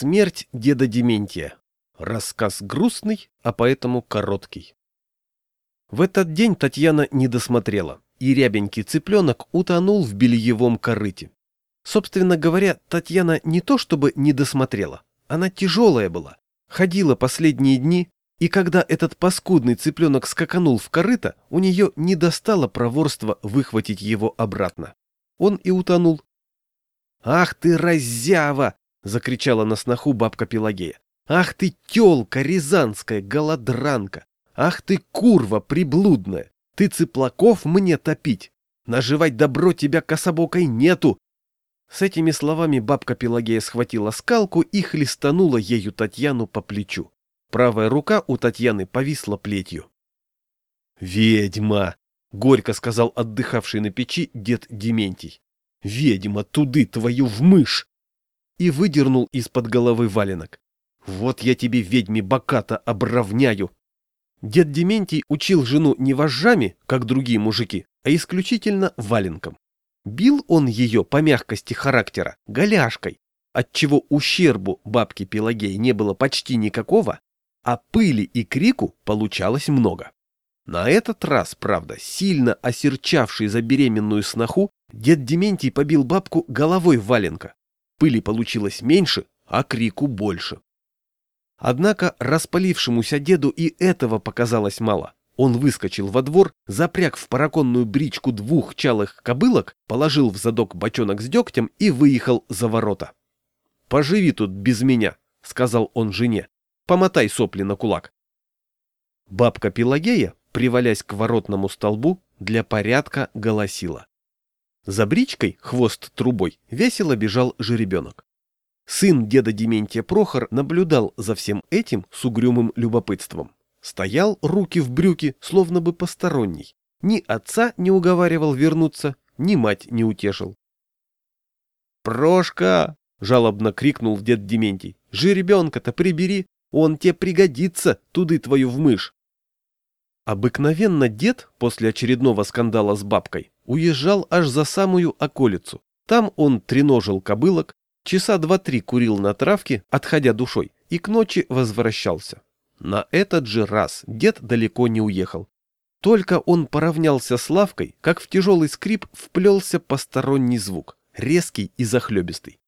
Смерть деда Дементия. Рассказ грустный, а поэтому короткий. В этот день Татьяна не досмотрела, и рябенький цыпленок утонул в бельевом корыте. Собственно говоря, Татьяна не то чтобы не досмотрела, она тяжелая была, ходила последние дни, и когда этот паскудный цыпленок скаканул в корыто, у нее не достало проворства выхватить его обратно. Он и утонул. «Ах ты, раззява!» — закричала на сноху бабка Пелагея. «Ах ты, тёлка рязанская, голодранка! Ах ты, курва приблудная! Ты цыплаков мне топить! Наживать добро тебя кособокой нету!» С этими словами бабка Пелагея схватила скалку и хлестанула ею Татьяну по плечу. Правая рука у Татьяны повисла плетью. «Ведьма!» — горько сказал отдыхавший на печи дед Дементий. «Ведьма, туды твою в мышь!» И выдернул из-под головы валенок. «Вот я тебе, ведьме, боката обравняю!» Дед Дементий учил жену не вожжами, как другие мужики, а исключительно валенком. Бил он ее по мягкости характера голяшкой, отчего ущербу бабки Пелагеи не было почти никакого, а пыли и крику получалось много. На этот раз, правда, сильно осерчавший за беременную сноху, дед Дементий побил бабку головой валенка, Пыли получилось меньше, а крику больше. Однако распалившемуся деду и этого показалось мало. Он выскочил во двор, запряг в параконную бричку двух чалых кобылок, положил в задок бочонок с дегтем и выехал за ворота. «Поживи тут без меня», — сказал он жене. «Помотай сопли на кулак». Бабка Пелагея, привалясь к воротному столбу, для порядка голосила. За бричкой, хвост трубой, весело бежал жеребенок. Сын деда Дементия Прохор наблюдал за всем этим с угрюмым любопытством. Стоял руки в брюки, словно бы посторонний. Ни отца не уговаривал вернуться, ни мать не утешил. «Прошка!» — жалобно крикнул дед Дементий. «Жеребенка-то прибери, он тебе пригодится, туды твою в мышь!» Обыкновенно дед после очередного скандала с бабкой уезжал аж за самую околицу. Там он треножил кобылок, часа два-три курил на травке, отходя душой, и к ночи возвращался. На этот же раз дед далеко не уехал. Только он поравнялся с лавкой, как в тяжелый скрип вплелся посторонний звук, резкий и захлебистый.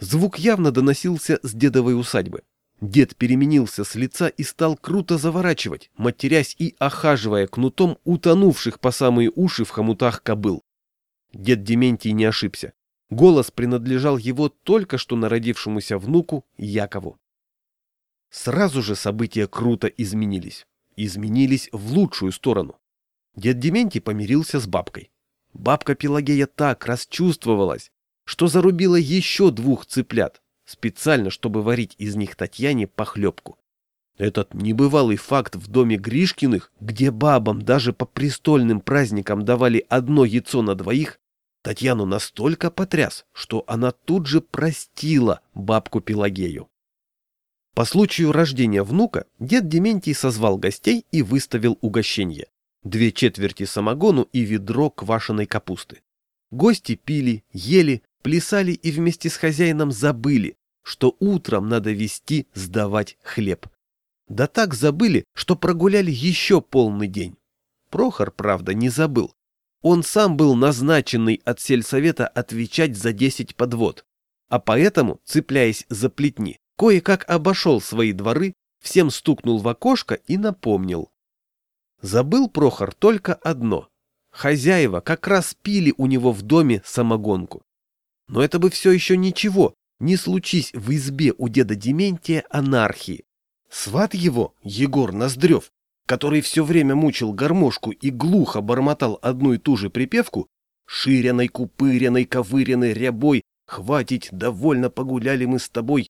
Звук явно доносился с дедовой усадьбы. Дед переменился с лица и стал круто заворачивать, матерясь и охаживая кнутом утонувших по самые уши в хомутах кобыл. Дед Дементий не ошибся. Голос принадлежал его только что народившемуся внуку Якову. Сразу же события круто изменились. Изменились в лучшую сторону. Дед Дементий помирился с бабкой. Бабка Пелагея так расчувствовалась, что зарубила еще двух цыплят, специально, чтобы варить из них Татьяне похлебку. Этот небывалый факт в доме Гришкиных, где бабам даже по престольным праздникам давали одно яйцо на двоих, Татьяну настолько потряс, что она тут же простила бабку Пелагею. По случаю рождения внука дед Дементий созвал гостей и выставил угощение. Две четверти самогону и ведро квашеной капусты. Гости пили, ели, плясали и вместе с хозяином забыли, что утром надо вести сдавать хлеб. Да так забыли, что прогуляли еще полный день. Прохор, правда, не забыл. Он сам был назначенный от сельсовета отвечать за десять подвод. А поэтому, цепляясь за плетни, кое-как обошел свои дворы, всем стукнул в окошко и напомнил. Забыл Прохор только одно. Хозяева как раз пили у него в доме самогонку. Но это бы все еще ничего, не случись в избе у деда Дементия анархии. Сват его, Егор Ноздрев, который все время мучил гармошку и глухо бормотал одну и ту же припевку, ширяной, купыряной, ковыряной, рябой, хватить, довольно погуляли мы с тобой.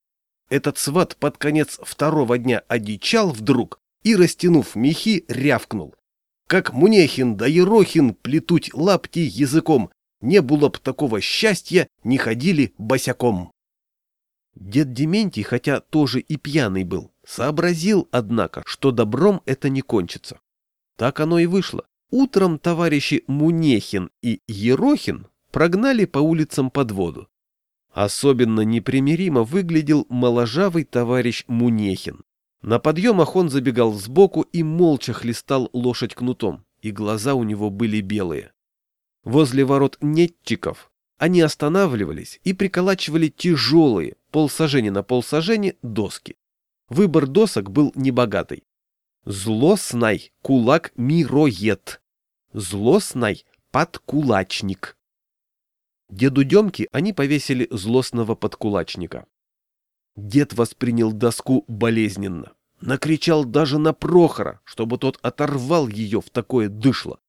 Этот сват под конец второго дня одичал вдруг и, растянув мехи, рявкнул. Как Мунехин да Ерохин плетуть лапти языком, не было б такого счастья, не ходили босяком. Дед Дементий, хотя тоже и пьяный был, сообразил, однако, что добром это не кончится. Так оно и вышло. Утром товарищи Мунехин и Ерохин прогнали по улицам под воду. Особенно непримиримо выглядел моложавый товарищ Мунехин. На подъемах он забегал сбоку и молча хлестал лошадь кнутом, и глаза у него были белые. Возле ворот нетчиков они останавливались и приколачивали тяжелые, полсажени на полсажени, доски. Выбор досок был небогатый. Злоснай кулак мироед. Злоснай подкулачник. Деду Демке они повесили злостного подкулачника. Дед воспринял доску болезненно. Накричал даже на Прохора, чтобы тот оторвал ее в такое дышло.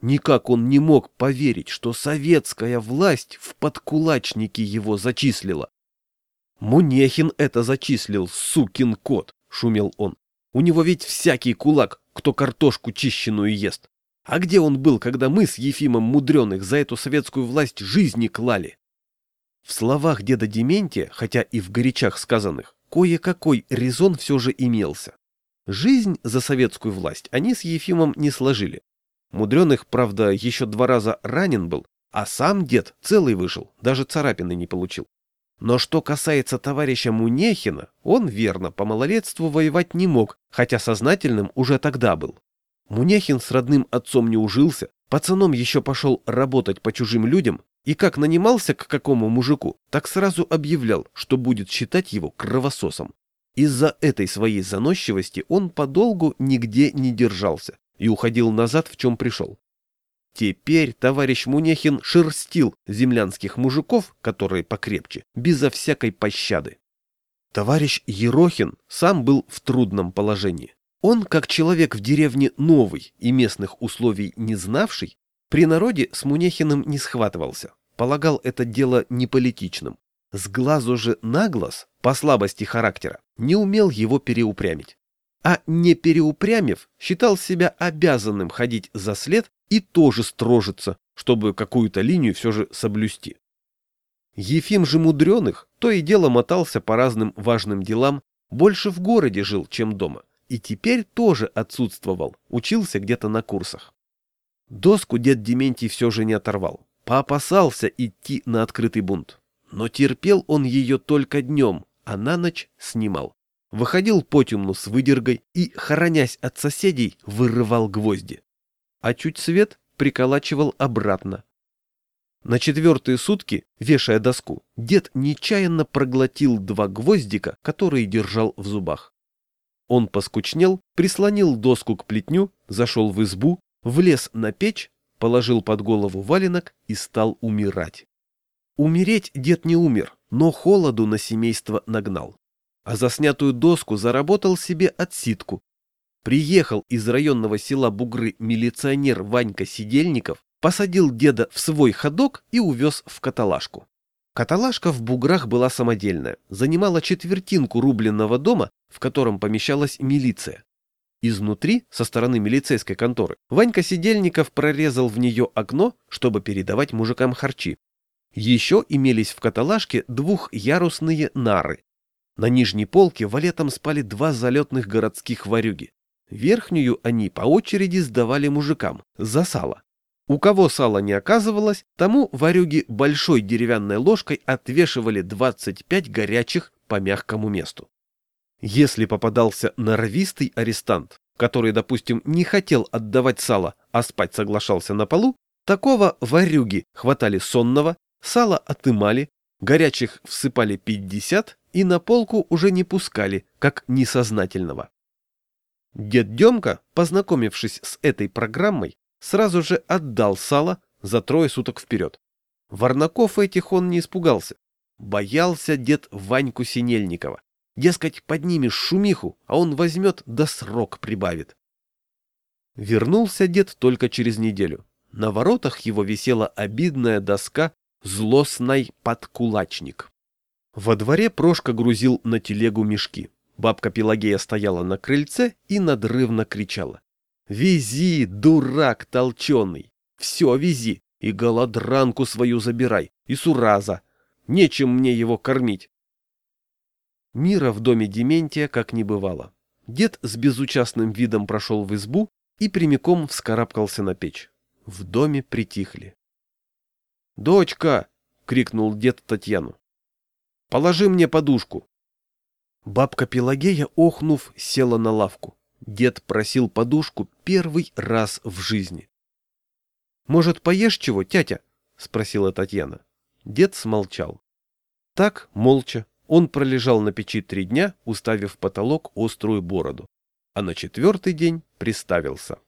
Никак он не мог поверить, что советская власть в подкулачнике его зачислила. «Мунехин это зачислил, сукин кот!» — шумел он. «У него ведь всякий кулак, кто картошку чищенную ест. А где он был, когда мы с Ефимом Мудреных за эту советскую власть жизни клали?» В словах деда Дементия, хотя и в горячах сказанных, кое-какой резон все же имелся. Жизнь за советскую власть они с Ефимом не сложили. Мудреных, правда, еще два раза ранен был, а сам дед целый вышел, даже царапины не получил. Но что касается товарища Мунехина, он, верно, по малолетству воевать не мог, хотя сознательным уже тогда был. Мунехин с родным отцом не ужился, пацаном еще пошел работать по чужим людям, и как нанимался к какому мужику, так сразу объявлял, что будет считать его кровососом. Из-за этой своей заносчивости он подолгу нигде не держался и уходил назад, в чем пришел. Теперь товарищ Мунехин шерстил землянских мужиков, которые покрепче, безо всякой пощады. Товарищ Ерохин сам был в трудном положении. Он, как человек в деревне новый и местных условий не знавший, при народе с Мунехиным не схватывался, полагал это дело неполитичным. С глазу же на глаз, по слабости характера, не умел его переупрямить. А не переупрямив, считал себя обязанным ходить за след и тоже строжиться, чтобы какую-то линию все же соблюсти. Ефим же Мудреных то и дело мотался по разным важным делам, больше в городе жил, чем дома, и теперь тоже отсутствовал, учился где-то на курсах. Доску дед Дементий все же не оторвал, поопасался идти на открытый бунт. Но терпел он ее только днем, а на ночь снимал. Выходил потемну с выдергой и, хоронясь от соседей, вырывал гвозди а чуть свет приколачивал обратно. На четвертые сутки, вешая доску, дед нечаянно проглотил два гвоздика, которые держал в зубах. Он поскучнел, прислонил доску к плетню, зашел в избу, влез на печь, положил под голову валенок и стал умирать. Умереть дед не умер, но холоду на семейство нагнал. А за снятую доску заработал себе отсидку, Приехал из районного села Бугры милиционер Ванька Сидельников, посадил деда в свой ходок и увез в каталажку. Каталажка в Буграх была самодельная, занимала четвертинку рубленного дома, в котором помещалась милиция. Изнутри, со стороны милицейской конторы, Ванька Сидельников прорезал в нее окно, чтобы передавать мужикам харчи. Еще имелись в каталажке двухъярусные нары. На нижней полке валетом спали два залетных городских варюги. Верхнюю они по очереди сдавали мужикам за сало. У кого сало не оказывалось, тому варюги большой деревянной ложкой отвешивали 25 горячих по мягкому месту. Если попадался норовистый арестант, который, допустим, не хотел отдавать сало, а спать соглашался на полу, такого варюги хватали сонного, сало отымали, горячих всыпали 50 и на полку уже не пускали, как несознательного. Дед Демка, познакомившись с этой программой, сразу же отдал сало за трое суток вперед. Варнаков этих он не испугался. Боялся дед Ваньку Синельникова. Дескать, поднимешь шумиху, а он возьмет да срок прибавит. Вернулся дед только через неделю. На воротах его висела обидная доска «Злостный подкулачник». Во дворе Прошка грузил на телегу мешки. Бабка Пелагея стояла на крыльце и надрывно кричала. «Вези, дурак толченый! Все вези! И голодранку свою забирай, и сураза! Нечем мне его кормить!» Мира в доме Дементия как не бывало. Дед с безучастным видом прошел в избу и прямиком вскарабкался на печь. В доме притихли. «Дочка!» — крикнул дед Татьяну. Положи мне подушку. Бабка Пелагея, охнув, села на лавку. Дед просил подушку первый раз в жизни. «Может, поешь чего, тятя?» — спросила Татьяна. Дед смолчал. Так, молча, он пролежал на печи три дня, уставив в потолок острую бороду, а на четвертый день приставился.